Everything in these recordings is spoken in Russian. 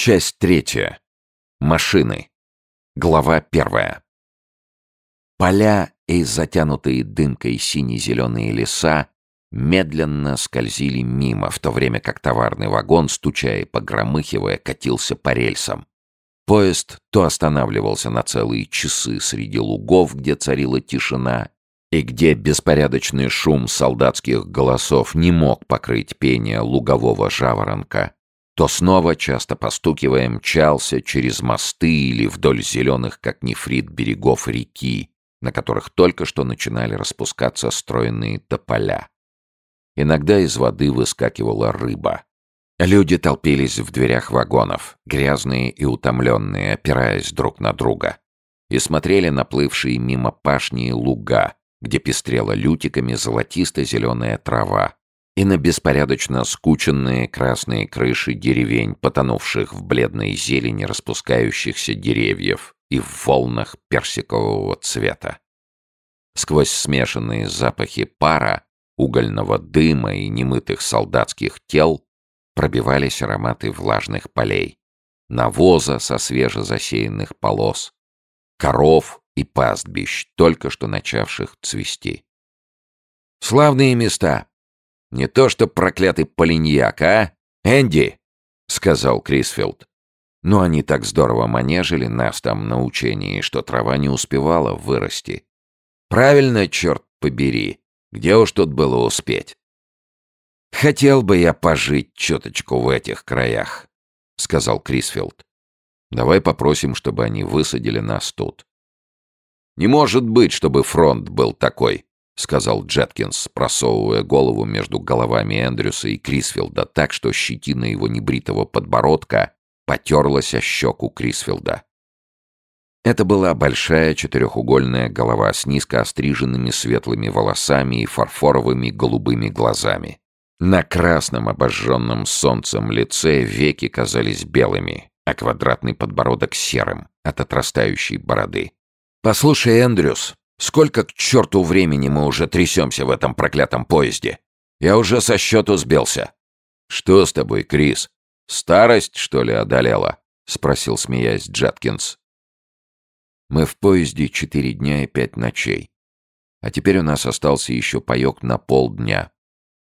Часть третья. Машины. Глава первая. Поля и затянутые дымкой сине-зеленые леса медленно скользили мимо, в то время как товарный вагон, стучая и погромыхивая, катился по рельсам. Поезд то останавливался на целые часы среди лугов, где царила тишина, и где беспорядочный шум солдатских голосов не мог покрыть пение лугового жаворонка, то снова, часто постукивая, мчался через мосты или вдоль зеленых, как нефрит, берегов реки, на которых только что начинали распускаться стройные тополя. Иногда из воды выскакивала рыба. Люди толпились в дверях вагонов, грязные и утомленные, опираясь друг на друга, и смотрели на плывшие мимо пашни луга, где пестрела лютиками золотисто-зеленая трава, и на беспорядочно скученные красные крыши деревень, потонувших в бледной зелени распускающихся деревьев и в волнах персикового цвета. Сквозь смешанные запахи пара, угольного дыма и немытых солдатских тел пробивались ароматы влажных полей, навоза со свежезасеянных полос, коров и пастбищ, только что начавших цвести. «Славные места!» Не то что проклятый полиньяк, а? Энди!» — сказал Крисфилд. Но они так здорово манежили нас там на учении, что трава не успевала вырасти. Правильно, черт побери, где уж тут было успеть? «Хотел бы я пожить чуточку в этих краях», — сказал Крисфилд. «Давай попросим, чтобы они высадили нас тут». «Не может быть, чтобы фронт был такой», — сказал Джеткинс, просовывая голову между головами Эндрюса и Крисфилда так, что щетина его небритого подбородка потерлась о щеку Крисфилда. Это была большая четырехугольная голова с низко остриженными светлыми волосами и фарфоровыми голубыми глазами. На красном обожженном солнцем лице веки казались белыми, а квадратный подбородок серым от отрастающей бороды. «Послушай, Эндрюс», Сколько к черту времени мы уже трясемся в этом проклятом поезде? Я уже со счету сбился. Что с тобой, Крис? Старость, что ли, одолела? Спросил, смеясь, Джаткинс. Мы в поезде четыре дня и пять ночей. А теперь у нас остался еще паек на полдня.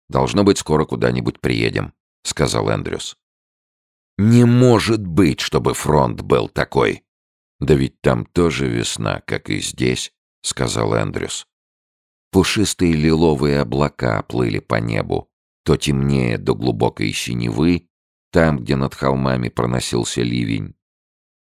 Должно быть, скоро куда-нибудь приедем, сказал Эндрюс. Не может быть, чтобы фронт был такой. Да ведь там тоже весна, как и здесь. — сказал Эндрюс. Пушистые лиловые облака плыли по небу, то темнее до глубокой синевы, там, где над холмами проносился ливень,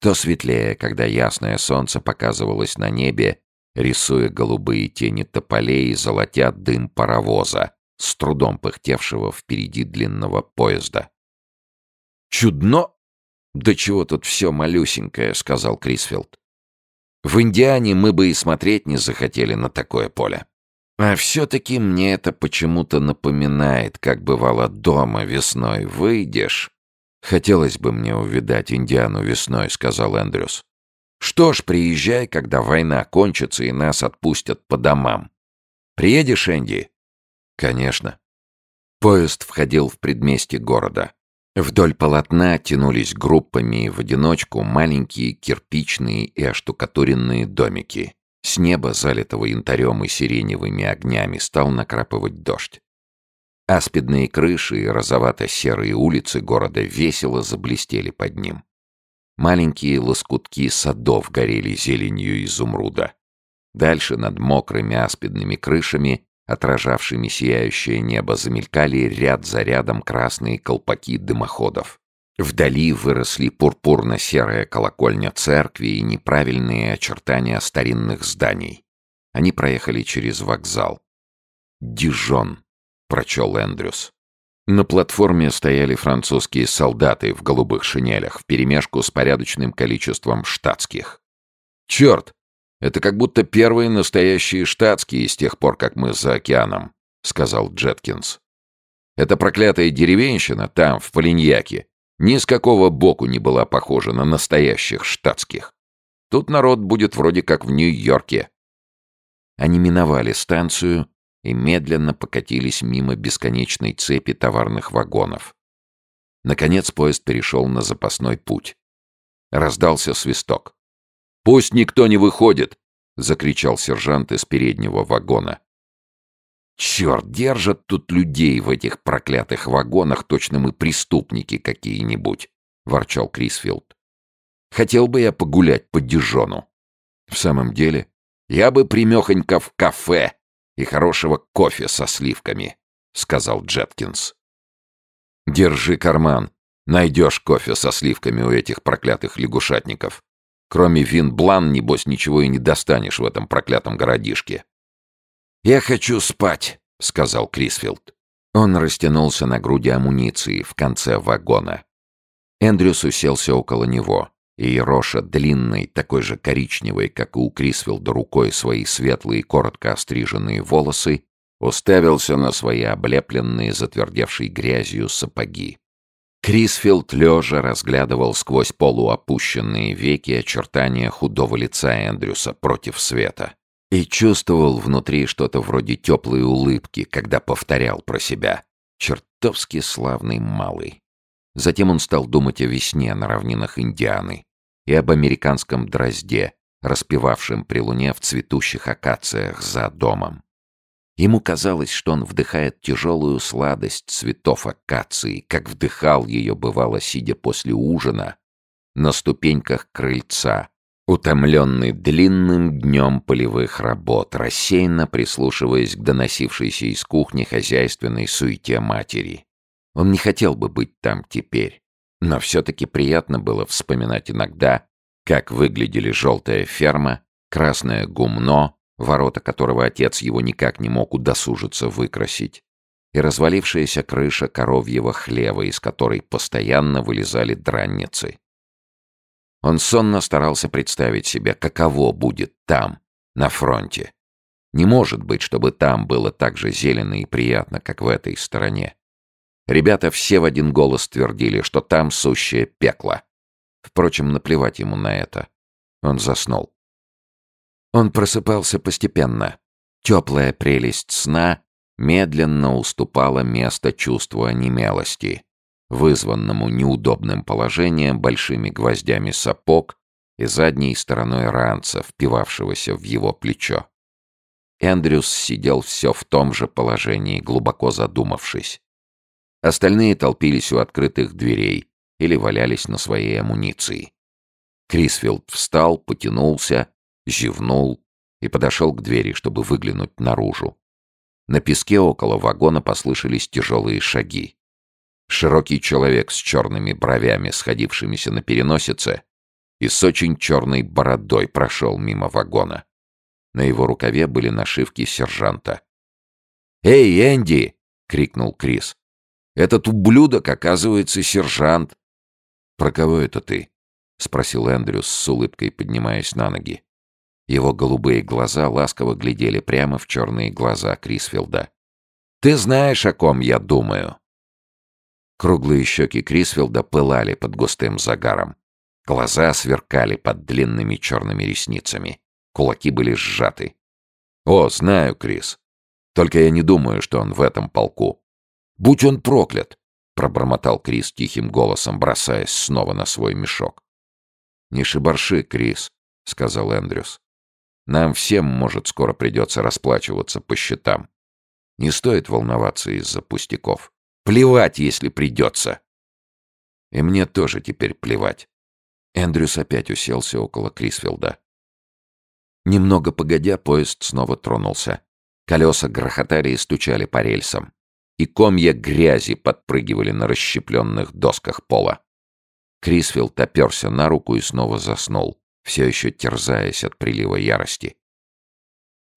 то светлее, когда ясное солнце показывалось на небе, рисуя голубые тени тополей и золотя дым паровоза, с трудом пыхтевшего впереди длинного поезда. «Чудно! Да чего тут все малюсенькое», — сказал Крисфилд. В Индиане мы бы и смотреть не захотели на такое поле. А все-таки мне это почему-то напоминает, как бывало дома весной. Выйдешь. Хотелось бы мне увидать Индиану весной, сказал Эндрюс. Что ж, приезжай, когда война кончится и нас отпустят по домам. Приедешь, Энди? Конечно. Поезд входил в предместье города. Вдоль полотна тянулись группами в одиночку маленькие кирпичные и оштукатуренные домики. С неба, залитого янтарем и сиреневыми огнями, стал накрапывать дождь. Аспидные крыши и розовато-серые улицы города весело заблестели под ним. Маленькие лоскутки садов горели зеленью изумруда. Дальше над мокрыми аспидными крышами отражавшими сияющее небо, замелькали ряд за рядом красные колпаки дымоходов. Вдали выросли пурпурно-серая колокольня церкви и неправильные очертания старинных зданий. Они проехали через вокзал. «Дижон», — прочел Эндрюс. На платформе стояли французские солдаты в голубых шинелях вперемешку с порядочным количеством штатских. «Черт! Это как будто первые настоящие штатские с тех пор, как мы за океаном», — сказал Джеткинс. «Эта проклятая деревенщина там, в Полиньяке, ни с какого боку не была похожа на настоящих штатских. Тут народ будет вроде как в Нью-Йорке». Они миновали станцию и медленно покатились мимо бесконечной цепи товарных вагонов. Наконец поезд перешел на запасной путь. Раздался свисток. «Пусть никто не выходит!» — закричал сержант из переднего вагона. «Черт, держат тут людей в этих проклятых вагонах, точно мы преступники какие-нибудь!» — ворчал Крисфилд. «Хотел бы я погулять по Дижону. В самом деле, я бы примехонько в кафе и хорошего кофе со сливками», — сказал Джеткинс. «Держи карман. Найдешь кофе со сливками у этих проклятых лягушатников. Кроме вин блан, небось, ничего и не достанешь в этом проклятом городишке». «Я хочу спать», — сказал Крисфилд. Он растянулся на груди амуниции в конце вагона. Эндрюс уселся около него, и Роша, длинной, такой же коричневой, как и у Крисфилда, рукой свои светлые, коротко остриженные волосы, уставился на свои облепленные, затвердевшей грязью сапоги. Крисфилд лежа разглядывал сквозь полуопущенные веки очертания худого лица Эндрюса против света и чувствовал внутри что-то вроде теплой улыбки, когда повторял про себя «чертовски славный малый». Затем он стал думать о весне на равнинах Индианы и об американском дрозде, распевавшем при луне в цветущих акациях за домом. Ему казалось, что он вдыхает тяжелую сладость цветов акации, как вдыхал ее, бывало, сидя после ужина, на ступеньках крыльца, утомленный длинным днем полевых работ, рассеянно прислушиваясь к доносившейся из кухни хозяйственной суете матери. Он не хотел бы быть там теперь, но все-таки приятно было вспоминать иногда, как выглядели желтая ферма, красное гумно, ворота которого отец его никак не мог удосужиться выкрасить, и развалившаяся крыша коровьего хлева, из которой постоянно вылезали дранницы. Он сонно старался представить себе, каково будет там, на фронте. Не может быть, чтобы там было так же зелено и приятно, как в этой стороне. Ребята все в один голос твердили, что там сущее пекло. Впрочем, наплевать ему на это. Он заснул. Он просыпался постепенно. Теплая прелесть сна медленно уступала место чувству онемелости, вызванному неудобным положением большими гвоздями сапог и задней стороной ранца, впивавшегося в его плечо. Эндрюс сидел все в том же положении, глубоко задумавшись. Остальные толпились у открытых дверей или валялись на своей амуниции. Крисфилд встал, потянулся зевнул и подошел к двери, чтобы выглянуть наружу. На песке около вагона послышались тяжелые шаги. Широкий человек с черными бровями, сходившимися на переносице, и с очень черной бородой прошел мимо вагона. На его рукаве были нашивки сержанта. «Эй, Энди!» — крикнул Крис. «Этот ублюдок, оказывается, сержант!» «Про кого это ты?» — спросил Эндрюс с улыбкой, поднимаясь на ноги. Его голубые глаза ласково глядели прямо в черные глаза Крисфилда. «Ты знаешь, о ком я думаю?» Круглые щеки Крисфилда пылали под густым загаром. Глаза сверкали под длинными черными ресницами. Кулаки были сжаты. «О, знаю, Крис. Только я не думаю, что он в этом полку. Будь он проклят!» — пробормотал Крис тихим голосом, бросаясь снова на свой мешок. «Не шибарши, Крис», — сказал Эндрюс. Нам всем, может, скоро придется расплачиваться по счетам. Не стоит волноваться из-за пустяков. Плевать, если придется. И мне тоже теперь плевать. Эндрюс опять уселся около Крисфилда. Немного погодя, поезд снова тронулся. Колеса грохотали и стучали по рельсам. И комья грязи подпрыгивали на расщепленных досках пола. Крисфилд оперся на руку и снова заснул все еще терзаясь от прилива ярости.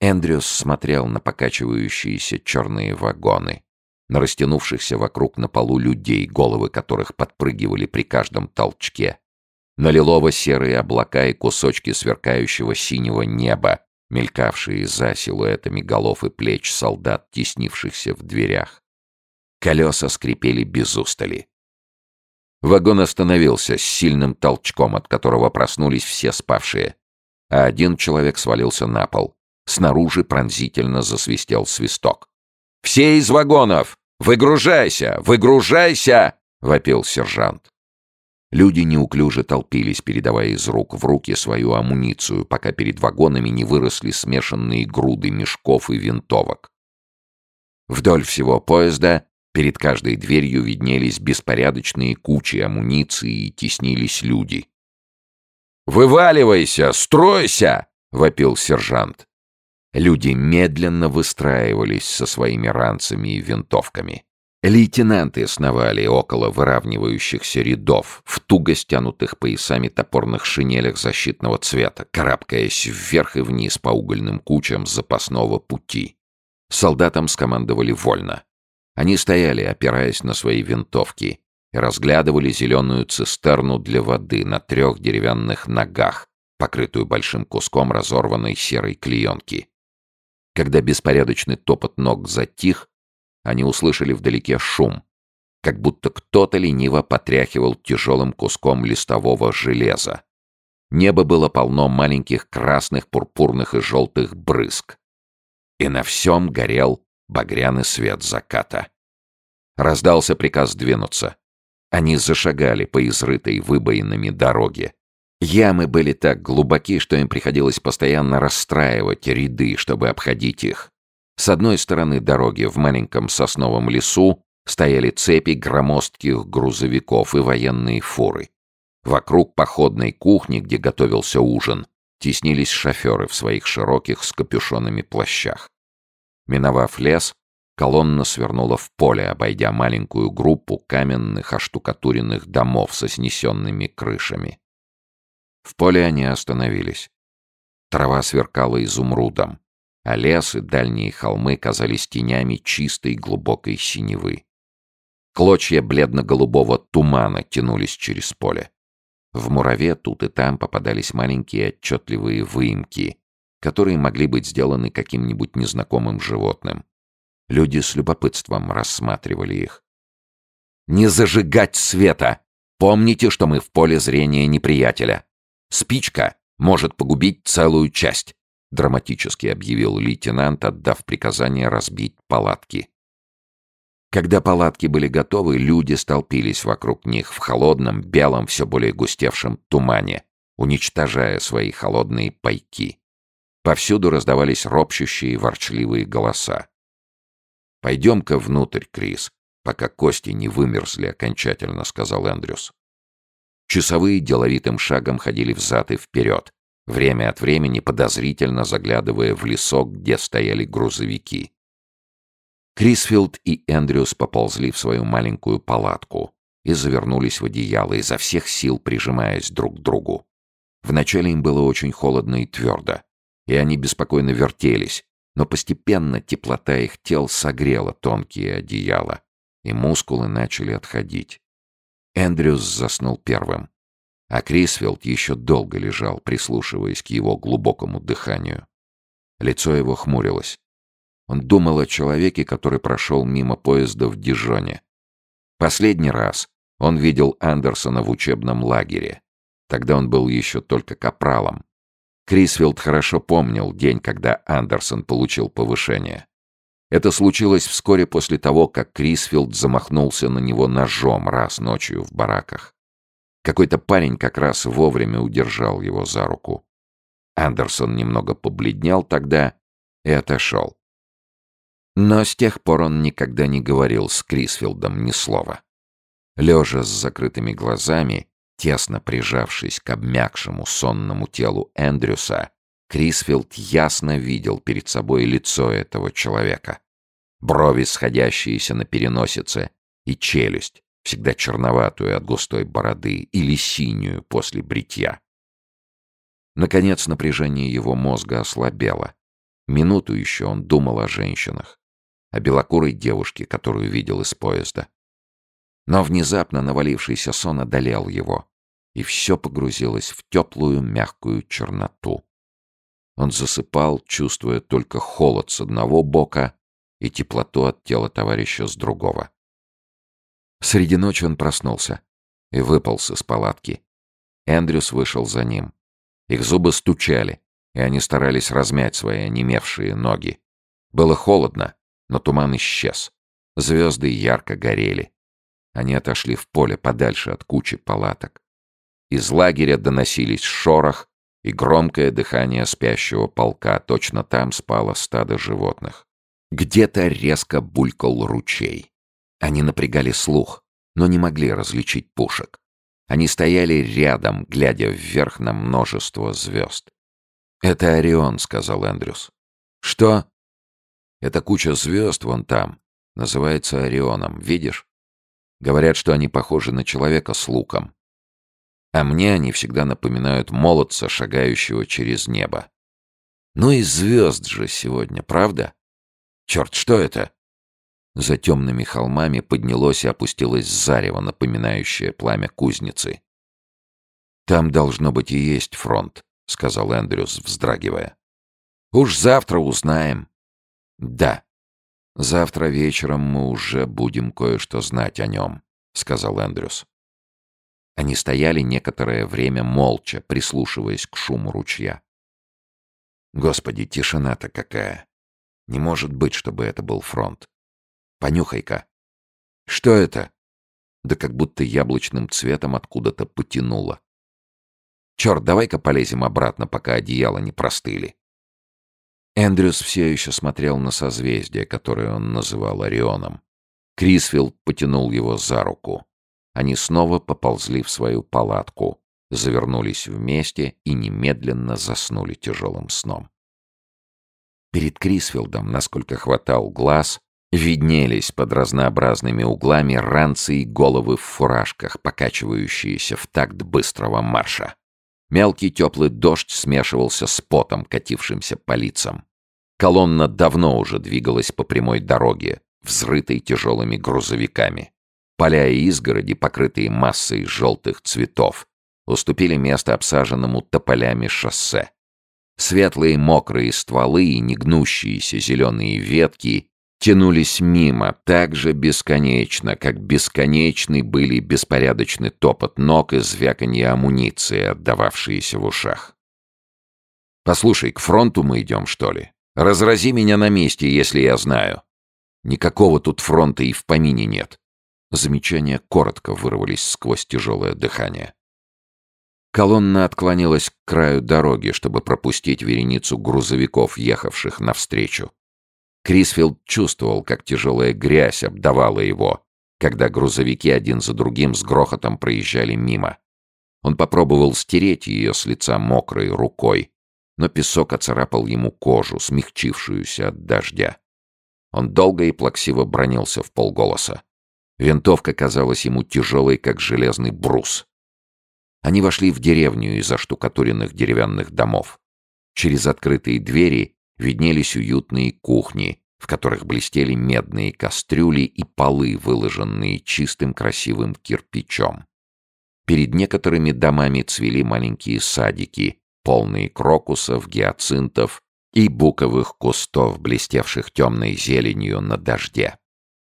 Эндрюс смотрел на покачивающиеся черные вагоны, на растянувшихся вокруг на полу людей, головы которых подпрыгивали при каждом толчке, на лилово-серые облака и кусочки сверкающего синего неба, мелькавшие за силуэтами голов и плеч солдат, теснившихся в дверях. Колеса скрипели без устали. Вагон остановился с сильным толчком, от которого проснулись все спавшие. А один человек свалился на пол. Снаружи пронзительно засвистел свисток. «Все из вагонов! Выгружайся! Выгружайся!» вопил сержант. Люди неуклюже толпились, передавая из рук в руки свою амуницию, пока перед вагонами не выросли смешанные груды мешков и винтовок. Вдоль всего поезда перед каждой дверью виднелись беспорядочные кучи амуниции и теснились люди. «Вываливайся! Стройся!» — вопил сержант. Люди медленно выстраивались со своими ранцами и винтовками. Лейтенанты сновали около выравнивающихся рядов в туго стянутых поясами топорных шинелях защитного цвета, карабкаясь вверх и вниз по угольным кучам запасного пути. Солдатам скомандовали вольно. Они стояли, опираясь на свои винтовки, и разглядывали зеленую цистерну для воды на трех деревянных ногах, покрытую большим куском разорванной серой клеенки. Когда беспорядочный топот ног затих, они услышали вдалеке шум, как будто кто-то лениво потряхивал тяжелым куском листового железа. Небо было полно маленьких красных, пурпурных и желтых брызг. И на всем горел багряный свет заката. Раздался приказ двинуться. Они зашагали по изрытой выбоинами дороге. Ямы были так глубоки, что им приходилось постоянно расстраивать ряды, чтобы обходить их. С одной стороны дороги в маленьком сосновом лесу стояли цепи громоздких грузовиков и военные фуры. Вокруг походной кухни, где готовился ужин, теснились шоферы в своих широких с капюшонами плащах. Миновав лес, колонна свернула в поле, обойдя маленькую группу каменных оштукатуренных домов со снесенными крышами. В поле они остановились. Трава сверкала изумрудом а лес и дальние холмы казались тенями чистой глубокой синевы. Клочья бледно-голубого тумана тянулись через поле. В мураве тут и там попадались маленькие отчетливые выемки, которые могли быть сделаны каким-нибудь незнакомым животным. Люди с любопытством рассматривали их. «Не зажигать света! Помните, что мы в поле зрения неприятеля. Спичка может погубить целую часть драматически объявил лейтенант, отдав приказание разбить палатки. Когда палатки были готовы, люди столпились вокруг них в холодном, белом, все более густевшем тумане, уничтожая свои холодные пайки. Повсюду раздавались ропщущие ворчливые голоса. «Пойдем-ка внутрь, Крис, пока кости не вымерзли окончательно», — сказал Эндрюс. Часовые деловитым шагом ходили взад и вперед, время от времени подозрительно заглядывая в лесок, где стояли грузовики. Крисфилд и Эндрюс поползли в свою маленькую палатку и завернулись в одеяло, изо всех сил прижимаясь друг к другу. Вначале им было очень холодно и твердо, и они беспокойно вертелись, но постепенно теплота их тел согрела тонкие одеяла, и мускулы начали отходить. Эндрюс заснул первым. А Крисфилд еще долго лежал, прислушиваясь к его глубокому дыханию. Лицо его хмурилось. Он думал о человеке, который прошел мимо поезда в Дижоне. Последний раз он видел Андерсона в учебном лагере. Тогда он был еще только капралом. Крисфилд хорошо помнил день, когда Андерсон получил повышение. Это случилось вскоре после того, как Крисфилд замахнулся на него ножом раз ночью в бараках. Какой-то парень как раз вовремя удержал его за руку. Андерсон немного побледнел тогда и отошел. Но с тех пор он никогда не говорил с Крисфилдом ни слова. Лежа с закрытыми глазами, тесно прижавшись к обмякшему сонному телу Эндрюса, Крисфилд ясно видел перед собой лицо этого человека. Брови, сходящиеся на переносице, и челюсть, всегда черноватую от густой бороды или синюю после бритья. Наконец напряжение его мозга ослабело. Минуту еще он думал о женщинах, о белокурой девушке, которую видел из поезда. Но внезапно навалившийся сон одолел его, и все погрузилось в теплую мягкую черноту. Он засыпал, чувствуя только холод с одного бока и теплоту от тела товарища с другого. Среди ночи он проснулся и выполз из палатки. Эндрюс вышел за ним. Их зубы стучали, и они старались размять свои онемевшие ноги. Было холодно, но туман исчез. Звезды ярко горели. Они отошли в поле подальше от кучи палаток. Из лагеря доносились шорох и громкое дыхание спящего полка. Точно там спало стадо животных. Где-то резко булькал ручей. Они напрягали слух, но не могли различить пушек. Они стояли рядом, глядя вверх на множество звезд. «Это Орион», — сказал Эндрюс. «Что?» «Это куча звезд вон там. Называется Орионом. Видишь? Говорят, что они похожи на человека с луком. А мне они всегда напоминают молодца, шагающего через небо. Ну и звезд же сегодня, правда? Черт, что это?» За темными холмами поднялось и опустилось зарево, напоминающее пламя кузницы. «Там, должно быть, и есть фронт», — сказал Эндрюс, вздрагивая. «Уж завтра узнаем». «Да. Завтра вечером мы уже будем кое-что знать о нем», — сказал Эндрюс. Они стояли некоторое время молча, прислушиваясь к шуму ручья. «Господи, тишина-то какая! Не может быть, чтобы это был фронт. Понюхай-ка. Что это? Да как будто яблочным цветом откуда-то потянуло. Черт, давай-ка полезем обратно, пока одеяла не простыли. Эндрюс все еще смотрел на созвездие, которое он называл Орионом. Крисфилд потянул его за руку. Они снова поползли в свою палатку, завернулись вместе и немедленно заснули тяжелым сном. Перед Крисфилдом, насколько хватал глаз, Виднелись под разнообразными углами ранцы и головы в фуражках, покачивающиеся в такт быстрого марша. Мелкий теплый дождь смешивался с потом, катившимся по лицам. Колонна давно уже двигалась по прямой дороге, взрытой тяжелыми грузовиками. Поля и изгороди, покрытые массой желтых цветов, уступили место обсаженному тополями шоссе. Светлые мокрые стволы и негнущиеся зеленые ветки тянулись мимо так же бесконечно, как бесконечный были беспорядочный топот ног и звяканье амуниции, отдававшиеся в ушах. «Послушай, к фронту мы идем, что ли? Разрази меня на месте, если я знаю. Никакого тут фронта и в помине нет». Замечания коротко вырвались сквозь тяжелое дыхание. Колонна отклонилась к краю дороги, чтобы пропустить вереницу грузовиков, ехавших навстречу. Крисфилд чувствовал, как тяжелая грязь обдавала его, когда грузовики один за другим с грохотом проезжали мимо. Он попробовал стереть ее с лица мокрой рукой, но песок оцарапал ему кожу, смягчившуюся от дождя. Он долго и плаксиво бронился в полголоса. Винтовка казалась ему тяжелой, как железный брус. Они вошли в деревню из оштукатуренных деревянных домов. Через открытые двери виднелись уютные кухни, в которых блестели медные кастрюли и полы, выложенные чистым красивым кирпичом. Перед некоторыми домами цвели маленькие садики, полные крокусов, гиацинтов и буковых кустов, блестевших темной зеленью на дожде.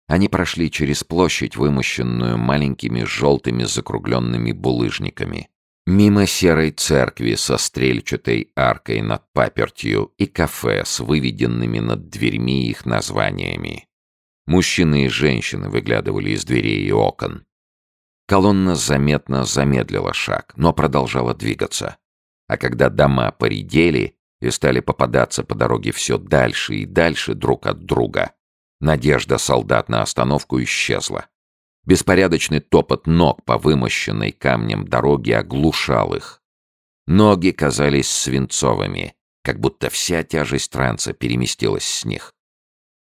Они прошли через площадь, вымощенную маленькими желтыми закругленными булыжниками. Мимо серой церкви со стрельчатой аркой над папертью и кафе с выведенными над дверьми их названиями. Мужчины и женщины выглядывали из дверей и окон. Колонна заметно замедлила шаг, но продолжала двигаться. А когда дома поредели и стали попадаться по дороге все дальше и дальше друг от друга, надежда солдат на остановку исчезла. Беспорядочный топот ног по вымощенной камнем дороге оглушал их. Ноги казались свинцовыми, как будто вся тяжесть транса переместилась с них.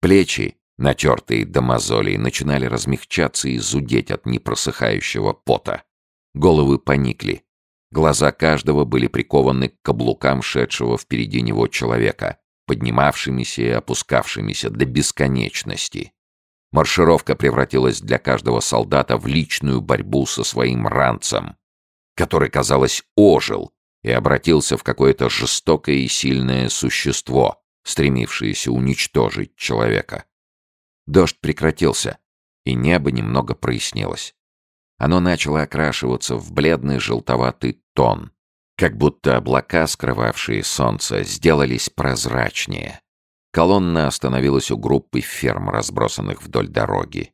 Плечи, натертые до мозолей, начинали размягчаться и зудеть от непросыхающего пота. Головы поникли. Глаза каждого были прикованы к каблукам шедшего впереди него человека, поднимавшимися и опускавшимися до бесконечности. Маршировка превратилась для каждого солдата в личную борьбу со своим ранцем, который, казалось, ожил и обратился в какое-то жестокое и сильное существо, стремившееся уничтожить человека. Дождь прекратился, и небо немного прояснилось. Оно начало окрашиваться в бледный желтоватый тон, как будто облака, скрывавшие солнце, сделались прозрачнее. Колонна остановилась у группы ферм, разбросанных вдоль дороги.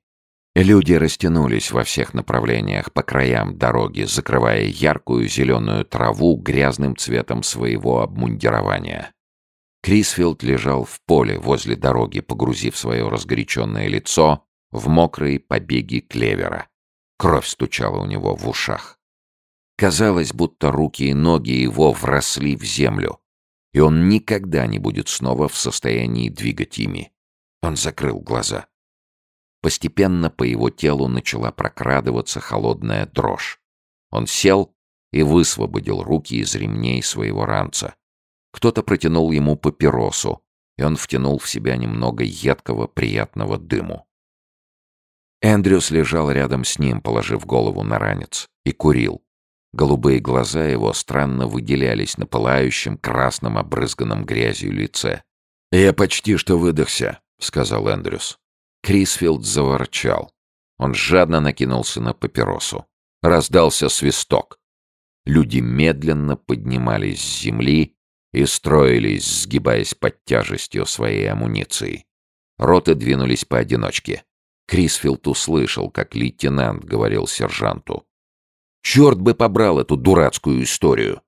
Люди растянулись во всех направлениях по краям дороги, закрывая яркую зеленую траву грязным цветом своего обмундирования. Крисфилд лежал в поле возле дороги, погрузив свое разгоряченное лицо в мокрые побеги клевера. Кровь стучала у него в ушах. Казалось, будто руки и ноги его вросли в землю, и он никогда не будет снова в состоянии двигать ими. Он закрыл глаза. Постепенно по его телу начала прокрадываться холодная дрожь. Он сел и высвободил руки из ремней своего ранца. Кто-то протянул ему папиросу, и он втянул в себя немного едкого приятного дыму. Эндрюс лежал рядом с ним, положив голову на ранец, и курил. Голубые глаза его странно выделялись на пылающем красном обрызганном грязью лице. «Я почти что выдохся», — сказал Эндрюс. Крисфилд заворчал. Он жадно накинулся на папиросу. Раздался свисток. Люди медленно поднимались с земли и строились, сгибаясь под тяжестью своей амуниции. Роты двинулись поодиночке. Крисфилд услышал, как лейтенант говорил сержанту. «Черт бы побрал эту дурацкую историю!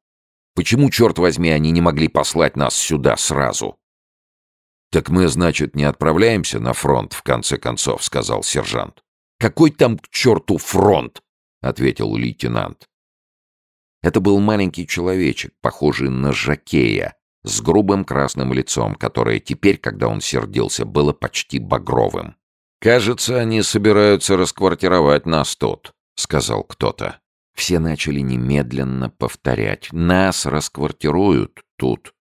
Почему, черт возьми, они не могли послать нас сюда сразу?» «Так мы, значит, не отправляемся на фронт, в конце концов», — сказал сержант. «Какой там к черту фронт?» — ответил лейтенант. Это был маленький человечек, похожий на жакея, с грубым красным лицом, которое теперь, когда он сердился, было почти багровым. «Кажется, они собираются расквартировать нас тут», — сказал кто-то. Все начали немедленно повторять. «Нас расквартируют тут».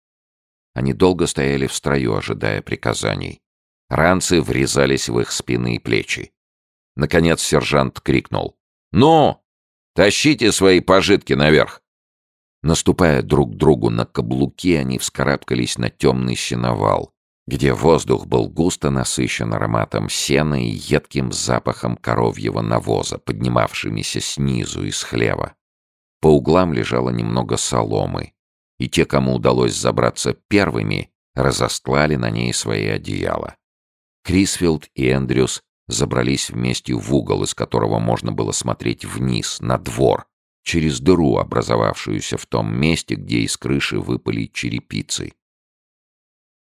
Они долго стояли в строю, ожидая приказаний. Ранцы врезались в их спины и плечи. Наконец сержант крикнул. «Ну! Тащите свои пожитки наверх!» Наступая друг другу на каблуки, они вскарабкались на темный сеновал, где воздух был густо насыщен ароматом сена и едким запахом коровьего навоза, поднимавшимися снизу из хлева. По углам лежало немного соломы, и те, кому удалось забраться первыми, разостлали на ней свои одеяла. Крисфилд и Эндрюс забрались вместе в угол, из которого можно было смотреть вниз, на двор, через дыру, образовавшуюся в том месте, где из крыши выпали черепицы.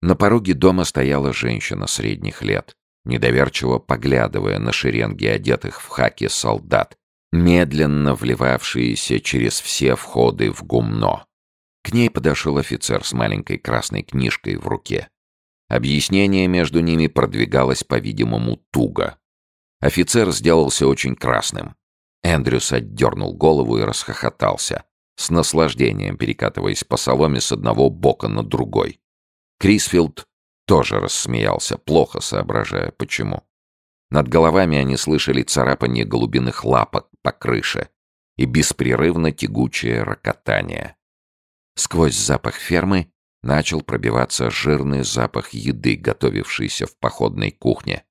На пороге дома стояла женщина средних лет, недоверчиво поглядывая на шеренги одетых в хаки солдат, медленно вливавшиеся через все входы в гумно. К ней подошел офицер с маленькой красной книжкой в руке. Объяснение между ними продвигалось, по-видимому, туго. Офицер сделался очень красным. Эндрюс отдернул голову и расхохотался, с наслаждением перекатываясь по соломе с одного бока на другой. Крисфилд тоже рассмеялся, плохо соображая, почему. Над головами они слышали царапание голубиных лапок по крыше и беспрерывно тягучее рокотание. Сквозь запах фермы начал пробиваться жирный запах еды, готовившейся в походной кухне.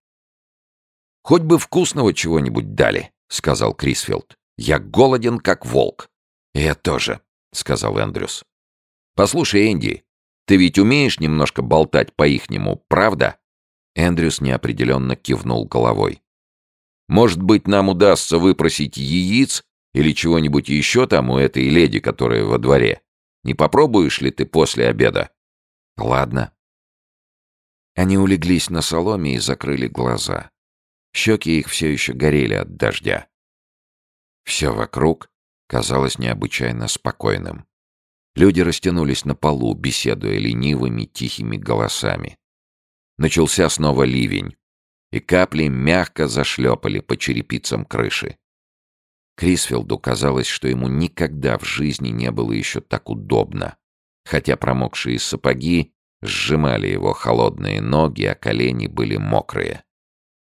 «Хоть бы вкусного чего-нибудь дали», — сказал Крисфилд. «Я голоден, как волк». «Я тоже», — сказал Эндрюс. «Послушай, Энди, ты ведь умеешь немножко болтать по-ихнему, правда?» Эндрюс неопределенно кивнул головой. «Может быть, нам удастся выпросить яиц или чего-нибудь еще там у этой леди, которая во дворе?» Не попробуешь ли ты после обеда?» «Ладно». Они улеглись на соломе и закрыли глаза. Щеки их все еще горели от дождя. Все вокруг казалось необычайно спокойным. Люди растянулись на полу, беседуя ленивыми тихими голосами. Начался снова ливень, и капли мягко зашлепали по черепицам крыши. Крисфилду казалось, что ему никогда в жизни не было еще так удобно, хотя промокшие сапоги сжимали его холодные ноги, а колени были мокрые.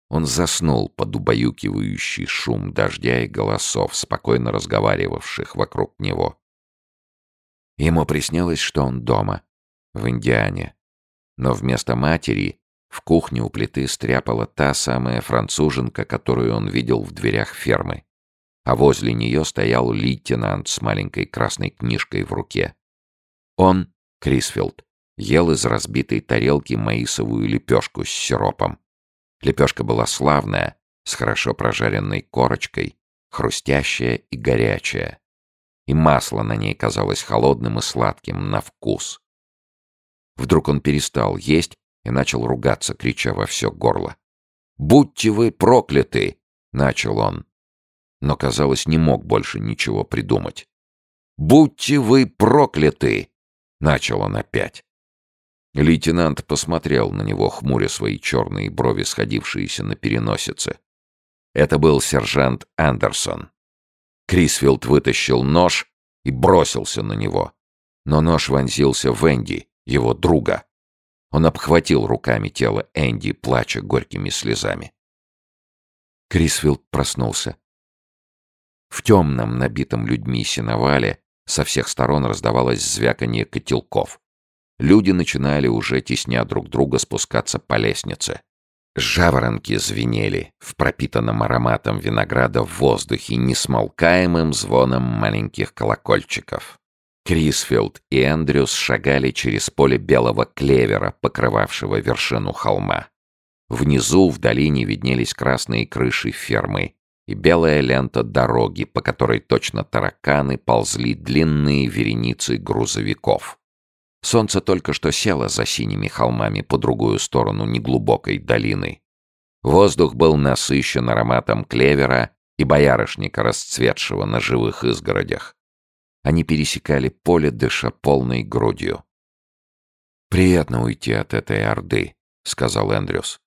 Он заснул под убаюкивающий шум дождя и голосов, спокойно разговаривавших вокруг него. Ему приснилось, что он дома, в Индиане. Но вместо матери в кухне у плиты стряпала та самая француженка, которую он видел в дверях фермы а возле нее стоял лейтенант с маленькой красной книжкой в руке. Он, Крисфилд, ел из разбитой тарелки маисовую лепешку с сиропом. Лепешка была славная, с хорошо прожаренной корочкой, хрустящая и горячая. И масло на ней казалось холодным и сладким на вкус. Вдруг он перестал есть и начал ругаться, крича во все горло. «Будьте вы прокляты!» — начал он. Но, казалось, не мог больше ничего придумать. «Будьте вы прокляты!» — начал он опять. Лейтенант посмотрел на него, хмуря свои черные брови, сходившиеся на переносице. Это был сержант Андерсон. Крисфилд вытащил нож и бросился на него. Но нож вонзился в Энди, его друга. Он обхватил руками тело Энди, плача горькими слезами. Крисфилд проснулся. В темном, набитом людьми сеновале со всех сторон раздавалось звяканье котелков. Люди начинали уже, тесня друг друга, спускаться по лестнице. Жаворонки звенели в пропитанном ароматом винограда в воздухе несмолкаемым звоном маленьких колокольчиков. Крисфилд и Эндрюс шагали через поле белого клевера, покрывавшего вершину холма. Внизу, в долине, виднелись красные крыши фермы и белая лента дороги, по которой точно тараканы ползли длинные вереницы грузовиков. Солнце только что село за синими холмами по другую сторону неглубокой долины. Воздух был насыщен ароматом клевера и боярышника, расцветшего на живых изгородях. Они пересекали поле, дыша полной грудью. «Приятно уйти от этой орды», — сказал Эндрюс.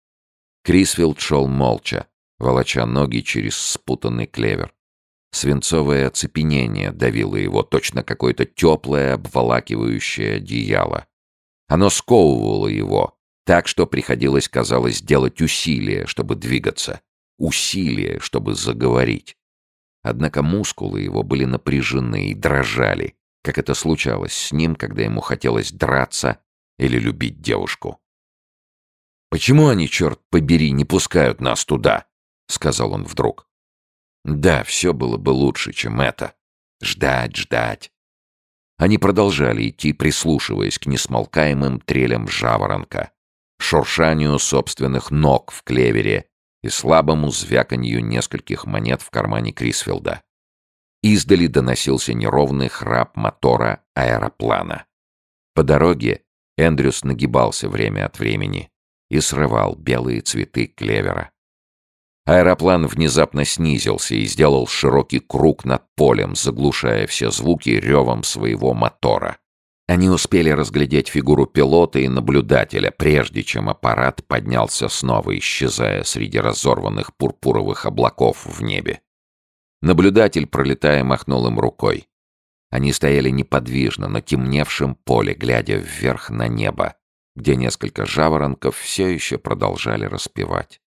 Крисфилд шел молча, волоча ноги через спутанный клевер. Свинцовое оцепенение давило его, точно какое-то теплое, обволакивающее одеяло. Оно сковывало его, так что приходилось, казалось, делать усилия, чтобы двигаться, усилия, чтобы заговорить. Однако мускулы его были напряжены и дрожали, как это случалось с ним, когда ему хотелось драться или любить девушку. «Почему они, черт побери, не пускают нас туда?» — сказал он вдруг. Да, все было бы лучше, чем это. Ждать, ждать. Они продолжали идти, прислушиваясь к несмолкаемым трелям жаворонка, шуршанию собственных ног в клевере и слабому звяканью нескольких монет в кармане Крисфилда. Издали доносился неровный храп мотора аэроплана. По дороге Эндрюс нагибался время от времени и срывал белые цветы клевера. Аэроплан внезапно снизился и сделал широкий круг над полем, заглушая все звуки ревом своего мотора. Они успели разглядеть фигуру пилота и наблюдателя, прежде чем аппарат поднялся снова, исчезая среди разорванных пурпуровых облаков в небе. Наблюдатель, пролетая, махнул им рукой. Они стояли неподвижно на темневшем поле, глядя вверх на небо, где несколько жаворонков все еще продолжали распевать.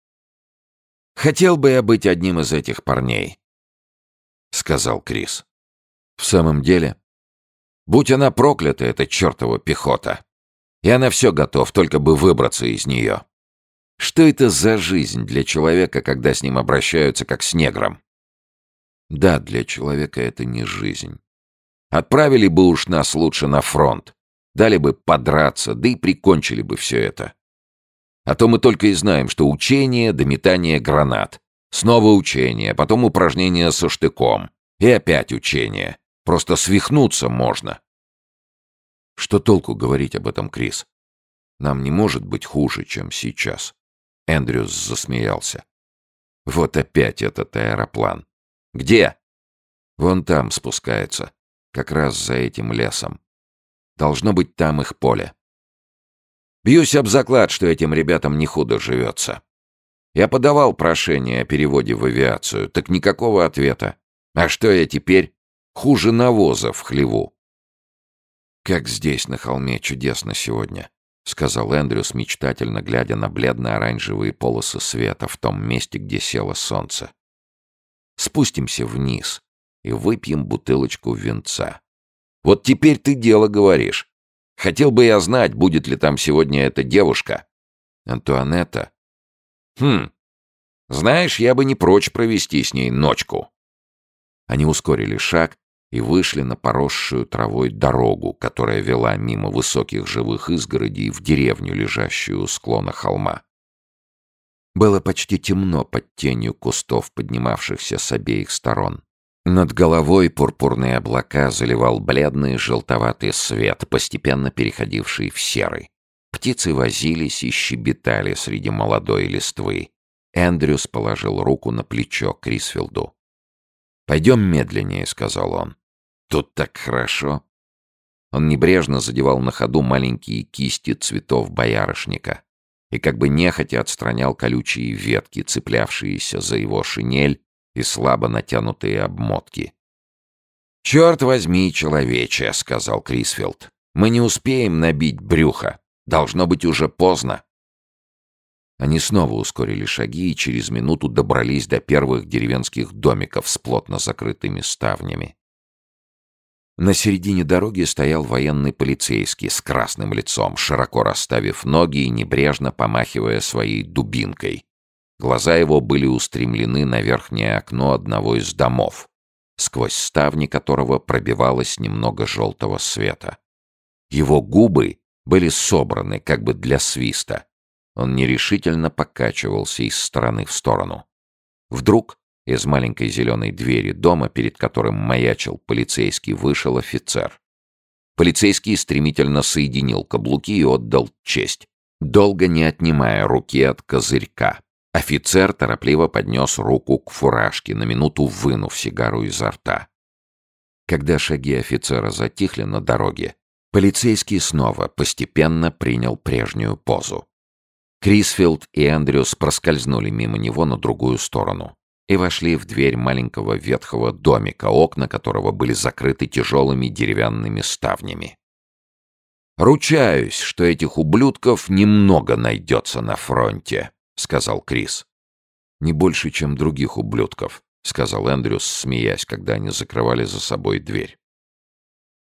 «Хотел бы я быть одним из этих парней», — сказал Крис. «В самом деле, будь она проклята, эта чертова пехота. Я на все готов, только бы выбраться из нее. Что это за жизнь для человека, когда с ним обращаются как с негром?» «Да, для человека это не жизнь. Отправили бы уж нас лучше на фронт, дали бы подраться, да и прикончили бы все это. А то мы только и знаем, что учение до метания гранат. Снова учение, потом упражнение со штыком. И опять учение. Просто свихнуться можно. Что толку говорить об этом, Крис? Нам не может быть хуже, чем сейчас. Эндрюс засмеялся. Вот опять этот аэроплан. Где? Вон там спускается. Как раз за этим лесом. Должно быть там их поле. Бьюсь об заклад, что этим ребятам не худо живется. Я подавал прошение о переводе в авиацию, так никакого ответа. А что я теперь? Хуже навоза в хлеву. «Как здесь, на холме, чудесно сегодня», — сказал Эндрюс, мечтательно глядя на бледно-оранжевые полосы света в том месте, где село солнце. «Спустимся вниз и выпьем бутылочку винца. Вот теперь ты дело говоришь. Хотел бы я знать, будет ли там сегодня эта девушка. Антуанетта. Хм. Знаешь, я бы не прочь провести с ней ночку. Они ускорили шаг и вышли на поросшую травой дорогу, которая вела мимо высоких живых изгородей в деревню, лежащую у склона холма. Было почти темно под тенью кустов, поднимавшихся с обеих сторон. Над головой пурпурные облака заливал бледный желтоватый свет, постепенно переходивший в серый. Птицы возились и щебетали среди молодой листвы. Эндрюс положил руку на плечо Крисфилду. «Пойдем медленнее», — сказал он. «Тут так хорошо». Он небрежно задевал на ходу маленькие кисти цветов боярышника и как бы нехотя отстранял колючие ветки, цеплявшиеся за его шинель и слабо натянутые обмотки. «Черт возьми, человече», — сказал Крисфилд. «Мы не успеем набить брюхо. Должно быть уже поздно». Они снова ускорили шаги и через минуту добрались до первых деревенских домиков с плотно закрытыми ставнями. На середине дороги стоял военный полицейский с красным лицом, широко расставив ноги и небрежно помахивая своей дубинкой. Глаза его были устремлены на верхнее окно одного из домов, сквозь ставни которого пробивалось немного желтого света. Его губы были собраны как бы для свиста. Он нерешительно покачивался из стороны в сторону. Вдруг из маленькой зеленой двери дома, перед которым маячил полицейский, вышел офицер. Полицейский стремительно соединил каблуки и отдал честь, долго не отнимая руки от козырька. Офицер торопливо поднес руку к фуражке, на минуту вынув сигару изо рта. Когда шаги офицера затихли на дороге, полицейский снова постепенно принял прежнюю позу. Крисфилд и Эндрюс проскользнули мимо него на другую сторону и вошли в дверь маленького ветхого домика, окна которого были закрыты тяжелыми деревянными ставнями. «Ручаюсь, что этих ублюдков немного найдется на фронте», — сказал Крис. «Не больше, чем других ублюдков», — сказал Эндрюс, смеясь, когда они закрывали за собой дверь.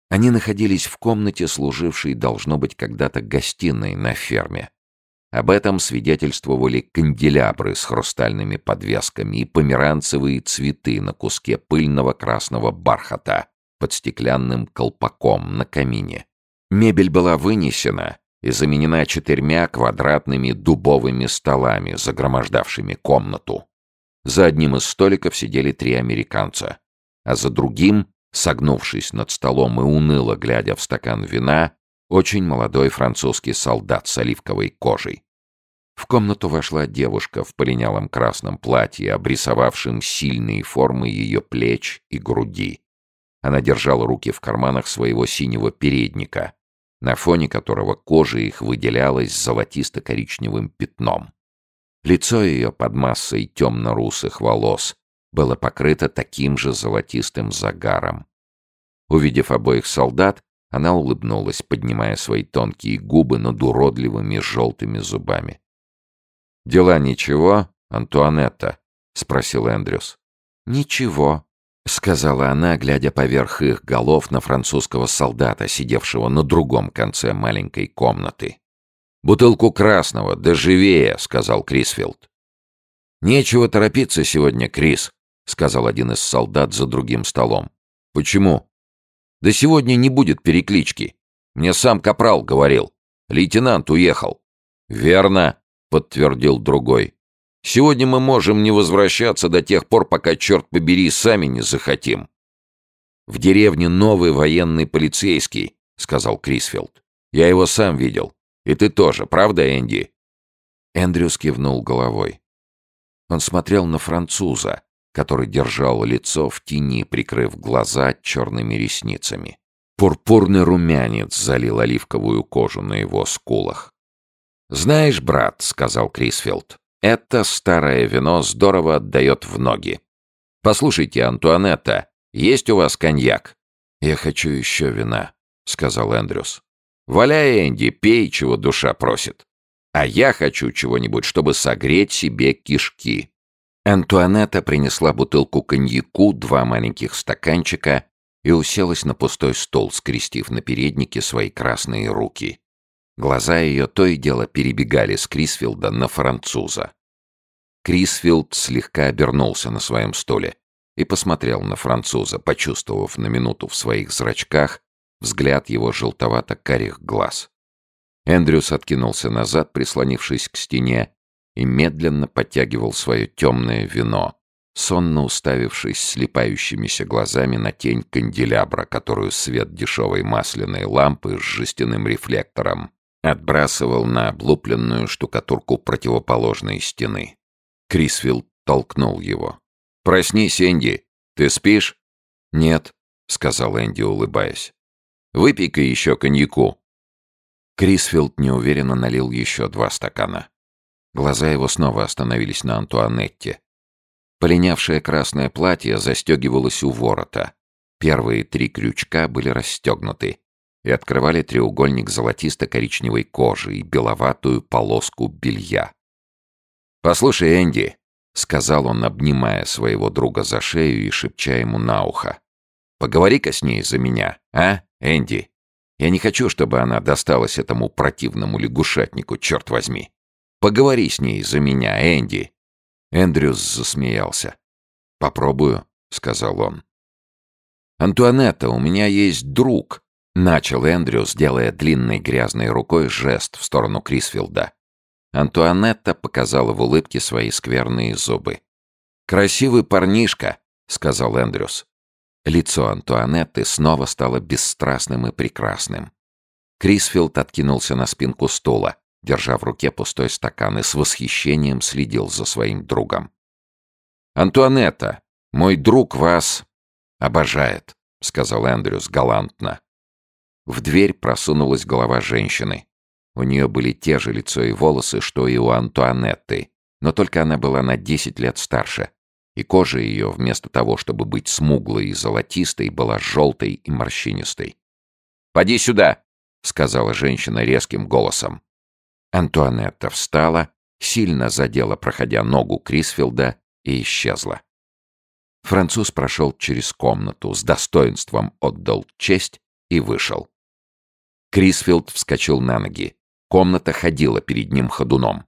Они находились в комнате, служившей, должно быть, когда-то гостиной на ферме, об этом свидетельствовали канделябры с хрустальными подвесками и померанцевые цветы на куске пыльного красного бархата под стеклянным колпаком на камине. Мебель была вынесена и заменена четырьмя квадратными дубовыми столами, загромождавшими комнату. За одним из столиков сидели три американца, а за другим, согнувшись над столом и уныло глядя в стакан вина, очень молодой французский солдат с оливковой кожей. В комнату вошла девушка в полинялом красном платье, обрисовавшем сильные формы ее плеч и груди. Она держала руки в карманах своего синего передника, на фоне которого кожа их выделялась золотисто-коричневым пятном. Лицо ее под массой темно-русых волос было покрыто таким же золотистым загаром. Увидев обоих солдат, она улыбнулась, поднимая свои тонкие губы над уродливыми желтыми зубами. «Дела ничего, Антуанетта?» — спросил Эндрюс. «Ничего», — сказала она, глядя поверх их голов на французского солдата, сидевшего на другом конце маленькой комнаты. «Бутылку красного, да живее», — сказал Крисфилд. «Нечего торопиться сегодня, Крис», — сказал один из солдат за другим столом. «Почему?» Да сегодня не будет переклички. Мне сам капрал говорил. Лейтенант уехал. Верно, подтвердил другой. Сегодня мы можем не возвращаться до тех пор, пока, черт побери, сами не захотим. В деревне новый военный полицейский, сказал Крисфилд. Я его сам видел. И ты тоже, правда, Энди? Эндрюс кивнул головой. Он смотрел на француза, который держал лицо в тени, прикрыв глаза черными ресницами. Пурпурный румянец залил оливковую кожу на его скулах. «Знаешь, брат», — сказал Крисфилд, — «это старое вино здорово отдает в ноги. Послушайте, Антуанетта, есть у вас коньяк?» «Я хочу еще вина», — сказал Эндрюс. «Валяй, Энди, пей, чего душа просит. А я хочу чего-нибудь, чтобы согреть себе кишки». Антуанетта принесла бутылку коньяку, два маленьких стаканчика и уселась на пустой стол, скрестив на переднике свои красные руки. Глаза ее то и дело перебегали с Крисфилда на француза. Крисфилд слегка обернулся на своем стуле и посмотрел на француза, почувствовав на минуту в своих зрачках взгляд его желтовато-карих глаз. Эндрюс откинулся назад, прислонившись к стене, и медленно подтягивал свое темное вино, сонно уставившись слепающимися глазами на тень канделябра, которую свет дешевой масляной лампы с жестяным рефлектором отбрасывал на облупленную штукатурку противоположной стены. Крисфилд толкнул его. «Проснись, Энди! Ты спишь?» «Нет», — сказал Энди, улыбаясь. «Выпей-ка еще коньяку». Крисфилд неуверенно налил еще два стакана. Глаза его снова остановились на Антуанетте. Полинявшее красное платье застегивалось у ворота. Первые три крючка были расстегнуты и открывали треугольник золотисто-коричневой кожи и беловатую полоску белья. «Послушай, Энди», — сказал он, обнимая своего друга за шею и шепча ему на ухо. «Поговори-ка с ней за меня, а, Энди? Я не хочу, чтобы она досталась этому противному лягушатнику, черт возьми. Поговори с ней за меня, Энди». Эндрюс засмеялся. «Попробую», — сказал он. «Антуанетта, у меня есть друг», — начал Эндрюс, делая длинной грязной рукой жест в сторону Крисфилда. Антуанетта показала в улыбке свои скверные зубы. «Красивый парнишка», — сказал Эндрюс. Лицо Антуанетты снова стало бесстрастным и прекрасным. Крисфилд откинулся на спинку стула, держа в руке пустой стакан, и с восхищением следил за своим другом. «Антуанетта, мой друг вас обожает», — сказал Эндрюс галантно. В дверь просунулась голова женщины. У нее были те же лицо и волосы, что и у Антуанетты, но только она была на десять лет старше, и кожа ее, вместо того, чтобы быть смуглой и золотистой, была желтой и морщинистой. «Поди сюда!» — сказала женщина резким голосом. Антуанетта встала, сильно задела, проходя ногу Крисфилда, и исчезла. Француз прошел через комнату, с достоинством отдал честь и вышел. Крисфилд вскочил на ноги. Комната ходила перед ним ходуном.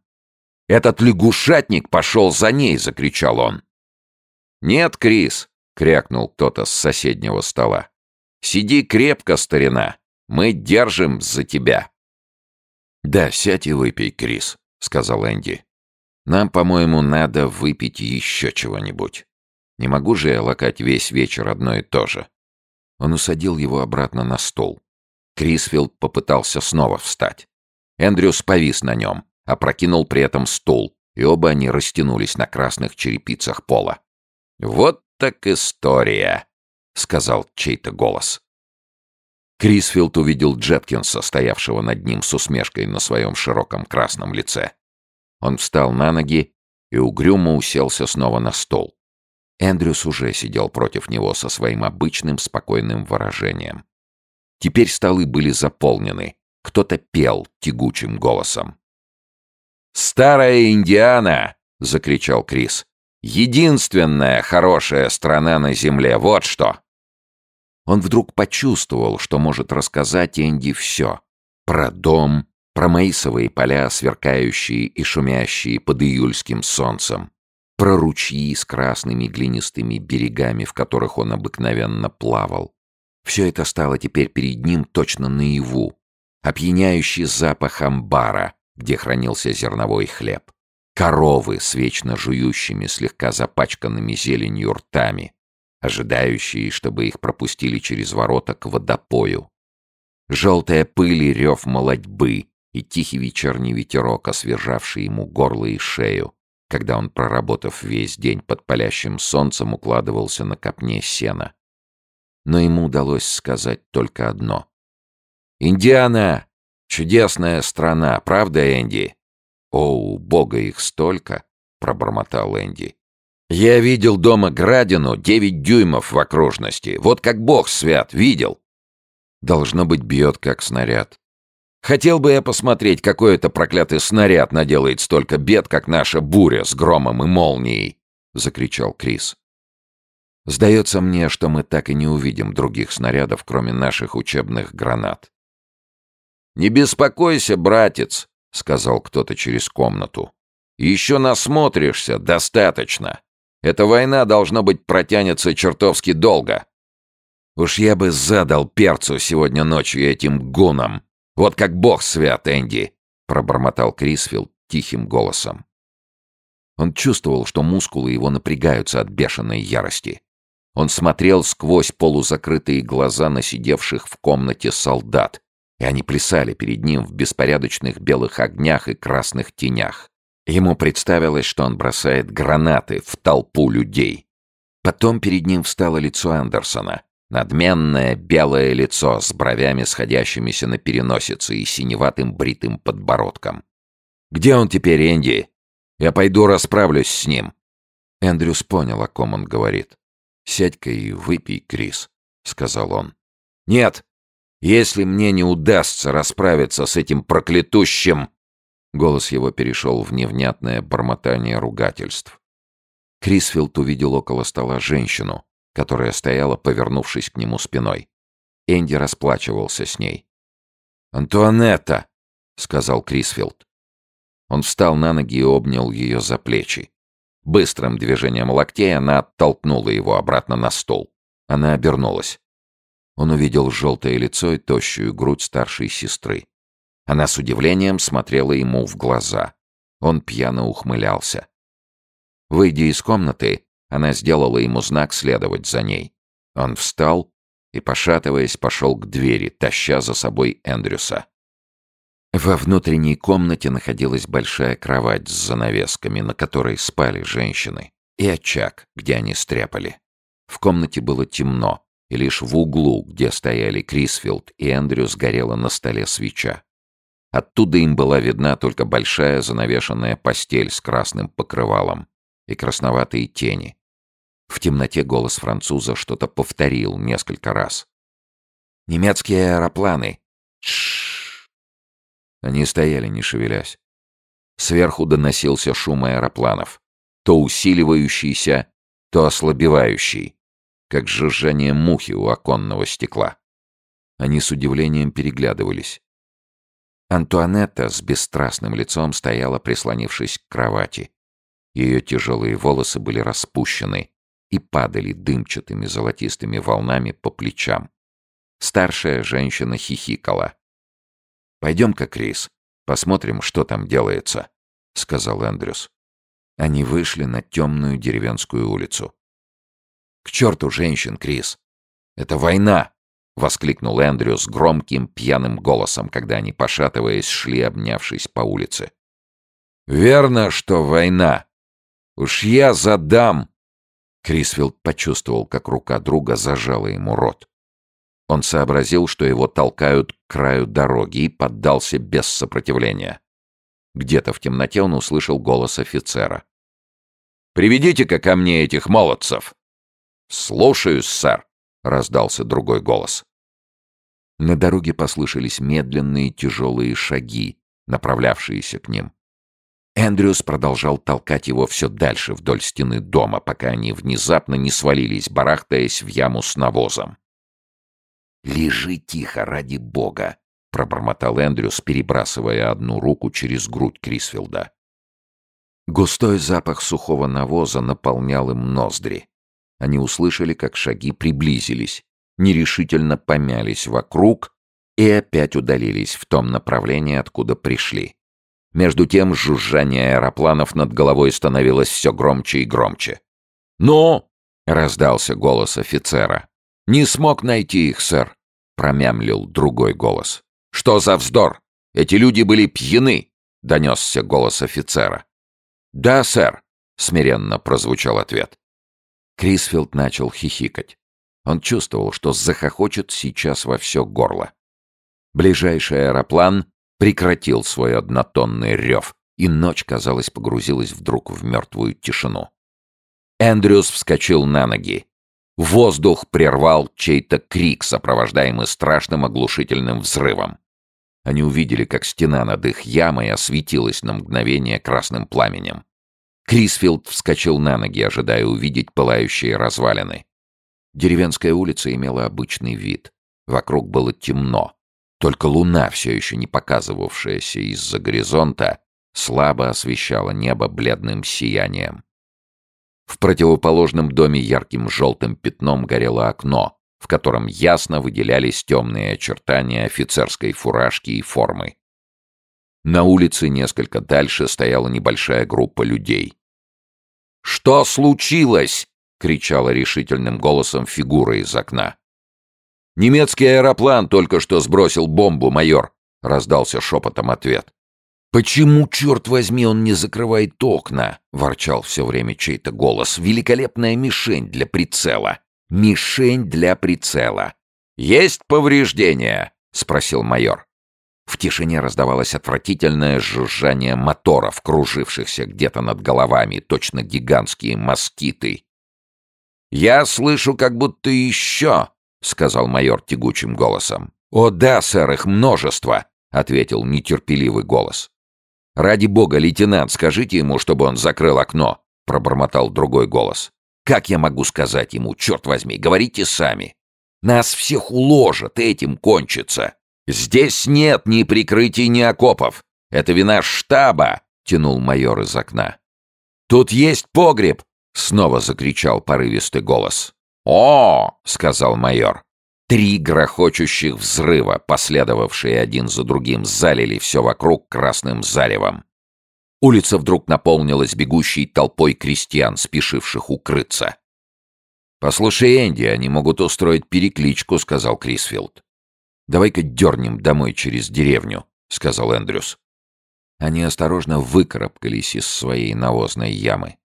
«Этот лягушатник пошел за ней!» — закричал он. «Нет, Крис!» — крякнул кто-то с соседнего стола. «Сиди крепко, старина! Мы держим за тебя!» «Да, сядь и выпей, Крис», — сказал Энди. «Нам, по-моему, надо выпить еще чего-нибудь. Не могу же я лакать весь вечер одно и то же». Он усадил его обратно на стол. Крисфилд попытался снова встать. Эндрюс повис на нем, опрокинул при этом стул, и оба они растянулись на красных черепицах пола. «Вот так история», — сказал чей-то голос. Крисфилд увидел Джеткинса, стоявшего над ним с усмешкой на своем широком красном лице. Он встал на ноги и угрюмо уселся снова на стол. Эндрюс уже сидел против него со своим обычным спокойным выражением. Теперь столы были заполнены, кто-то пел тягучим голосом. «Старая Индиана!» — закричал Крис. «Единственная хорошая страна на Земле, вот что!» Он вдруг почувствовал, что может рассказать Энди все. Про дом, про маисовые поля, сверкающие и шумящие под июльским солнцем, про ручьи с красными глинистыми берегами, в которых он обыкновенно плавал. Все это стало теперь перед ним точно наяву, опьяняющий запах амбара, где хранился зерновой хлеб, коровы с вечно жующими, слегка запачканными зеленью ртами, ожидающие, чтобы их пропустили через ворота к водопою. Желтая пыль и рев молодьбы и тихий вечерний ветерок, освежавший ему горло и шею, когда он, проработав весь день под палящим солнцем, укладывался на копне сена. Но ему удалось сказать только одно. Индиана — чудесная страна, правда, Энди?» «О, бога их столько!» — пробормотал Энди. «Я видел дома градину девять дюймов в окружности. Вот как бог свят, видел!» «Должно быть, бьет как снаряд», Хотел бы я посмотреть, какой это проклятый снаряд наделает столько бед, как наша буря с громом и молнией!» — закричал Крис. «Сдается мне, что мы так и не увидим других снарядов, кроме наших учебных гранат. «Не беспокойся, братец», — сказал кто-то через комнату. «Еще насмотришься достаточно. Эта война, должно быть, протянется чертовски долго. Уж я бы задал перцу сегодня ночью этим гунам. Вот как бог свят, Энди», — пробормотал Крисфилд тихим голосом. Он чувствовал, что мускулы его напрягаются от бешеной ярости. Он смотрел сквозь полузакрытые глаза на сидевших в комнате солдат, и они плясали перед ним в беспорядочных белых огнях и красных тенях. Ему представилось, что он бросает гранаты в толпу людей. Потом перед ним встало лицо Андерсона. Надменное белое лицо с бровями, сходящимися на переносице и синеватым бритым подбородком. «Где он теперь, Энди? Я пойду расправлюсь с ним». Эндрюс понял, о ком он говорит. «Сядь-ка и выпей, Крис», — сказал он. «Нет, если мне не удастся расправиться с этим проклятущим...» Голос его перешел в невнятное бормотание ругательств. Крисфилд увидел около стола женщину, которая стояла, повернувшись к нему спиной. Энди расплачивался с ней. «Антуанетта!» — сказал Крисфилд. Он встал на ноги и обнял ее за плечи. Быстрым движением локтей она оттолкнула его обратно на стол. Она обернулась. Он увидел желтое лицо и тощую грудь старшей сестры. Она с удивлением смотрела ему в глаза. Он пьяно ухмылялся. Выйдя из комнаты, она сделала ему знак следовать за ней. Он встал и, пошатываясь, пошел к двери, таща за собой Эндрюса. Во внутренней комнате находилась большая кровать с занавесками, на которой спали женщины, и очаг, где они стряпали. В комнате было темно, и лишь в углу, где стояли Крисфилд и Эндрюс, горела на столе свеча. Оттуда им была видна только большая занавешенная постель с красным покрывалом и красноватые тени. В темноте голос француза что-то повторил несколько раз. «Немецкие аэропланы!» Тш они стояли, не шевелясь. Сверху доносился шум аэропланов, то усиливающийся, то ослабевающий, как жужжание мухи у оконного стекла. Они с удивлением переглядывались. Антуанетта с бесстрастным лицом стояла, прислонившись к кровати. Ее тяжелые волосы были распущены и падали дымчатыми золотистыми волнами по плечам. Старшая женщина хихикала. «Пойдем-ка, Крис, посмотрим, что там делается», — сказал Эндрюс. Они вышли на темную деревенскую улицу. «К черту женщин, Крис! Это война!» — воскликнул Эндрюс громким пьяным голосом, когда они, пошатываясь, шли, обнявшись по улице. «Верно, что война! Уж я задам!» Крисфилд почувствовал, как рука друга зажала ему рот. Он сообразил, что его толкают к краю дороги и поддался без сопротивления. Где-то в темноте он услышал голос офицера. «Приведите-ка ко мне этих молодцев!» «Слушаюсь, сэр!» — раздался другой голос. На дороге послышались медленные тяжелые шаги, направлявшиеся к ним. Эндрюс продолжал толкать его все дальше вдоль стены дома, пока они внезапно не свалились, барахтаясь в яму с навозом. «Лежи тихо, ради бога!» — пробормотал Эндрюс, перебрасывая одну руку через грудь Крисфилда. Густой запах сухого навоза наполнял им ноздри. Они услышали, как шаги приблизились, нерешительно помялись вокруг и опять удалились в том направлении, откуда пришли. Между тем жужжание аэропланов над головой становилось все громче и громче. «Ну!» — раздался голос офицера. «Не смог найти их, сэр», — промямлил другой голос. «Что за вздор? Эти люди были пьяны!» — донесся голос офицера. «Да, сэр», — смиренно прозвучал ответ. Крисфилд начал хихикать. Он чувствовал, что захохочет сейчас во все горло. Ближайший аэроплан прекратил свой однотонный рев, и ночь, казалось, погрузилась вдруг в мертвую тишину. Эндрюс вскочил на ноги. Воздух прервал чей-то крик, сопровождаемый страшным оглушительным взрывом. Они увидели, как стена над их ямой осветилась на мгновение красным пламенем. Крисфилд вскочил на ноги, ожидая увидеть пылающие развалины. Деревенская улица имела обычный вид. Вокруг было темно. Только луна, все еще не показывавшаяся из-за горизонта, слабо освещала небо бледным сиянием. В противоположном доме ярким желтым пятном горело окно, в котором ясно выделялись темные очертания офицерской фуражки и формы. На улице несколько дальше стояла небольшая группа людей. «Что случилось?» — кричала решительным голосом фигура из окна. «Немецкий аэроплан только что сбросил бомбу, майор», — раздался шепотом ответ. «Почему, черт возьми, он не закрывает окна?» — ворчал все время чей-то голос. «Великолепная мишень для прицела. Мишень для прицела. Есть повреждения?» — спросил майор. В тишине раздавалось отвратительное жужжание моторов, кружившихся где-то над головами, точно гигантские москиты. «Я слышу, как будто еще», — сказал майор тягучим голосом. «О да, сэр, их множество», — ответил нетерпеливый голос. «Ради бога, лейтенант, скажите ему, чтобы он закрыл окно», — пробормотал другой голос. «Как я могу сказать ему, черт возьми, говорите сами. Нас всех уложат, этим кончится. Здесь нет ни прикрытий, ни окопов. Это вина штаба», — тянул майор из окна. «Тут есть погреб!» — снова закричал порывистый голос. «О!» — сказал майор. Три грохочущих взрыва, последовавшие один за другим, залили все вокруг красным заревом. Улица вдруг наполнилась бегущей толпой крестьян, спешивших укрыться. «Послушай, Энди, они могут устроить перекличку», — сказал Крисфилд. «Давай-ка дернем домой через деревню», — сказал Эндрюс. Они осторожно выкарабкались из своей навозной ямы.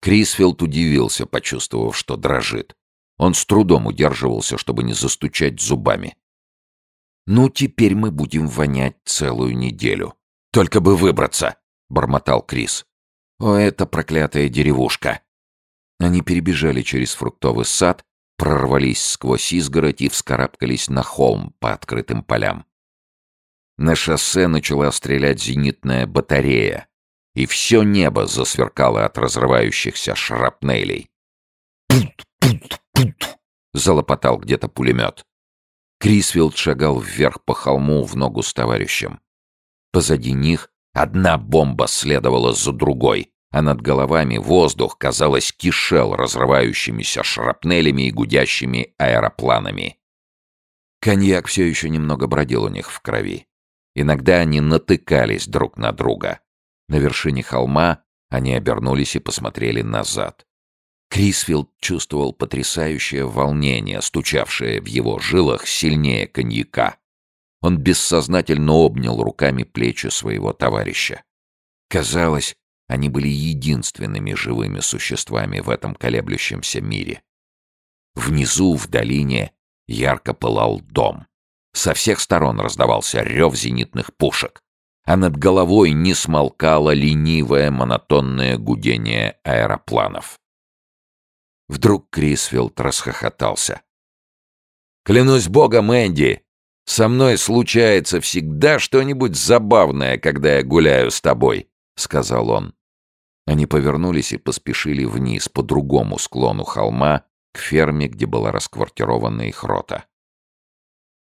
Крисфилд удивился, почувствовав, что дрожит. Он с трудом удерживался, чтобы не застучать зубами. «Ну, теперь мы будем вонять целую неделю. Только бы выбраться!» — бормотал Крис. «О, это проклятая деревушка!» Они перебежали через фруктовый сад, прорвались сквозь изгородь и вскарабкались на холм по открытым полям. На шоссе начала стрелять зенитная батарея, и все небо засверкало от разрывающихся шрапнелей. «Пут, пут, пут!» — залопотал где-то пулемет. Крисфилд шагал вверх по холму в ногу с товарищем. Позади них одна бомба следовала за другой, а над головами воздух, казалось, кишел разрывающимися шрапнелями и гудящими аэропланами. Коньяк все еще немного бродил у них в крови. Иногда они натыкались друг на друга. На вершине холма они обернулись и посмотрели назад. Крисфилд чувствовал потрясающее волнение, стучавшее в его жилах сильнее коньяка. Он бессознательно обнял руками плечи своего товарища. Казалось, они были единственными живыми существами в этом колеблющемся мире. Внизу, в долине, ярко пылал дом. Со всех сторон раздавался рев зенитных пушек, а над головой не смолкало ленивое монотонное гудение аэропланов. Вдруг Крисфилд расхохотался. «Клянусь богом, Энди, со мной случается всегда что-нибудь забавное, когда я гуляю с тобой», — сказал он. Они повернулись и поспешили вниз по другому склону холма к ферме, где была расквартирована их рота.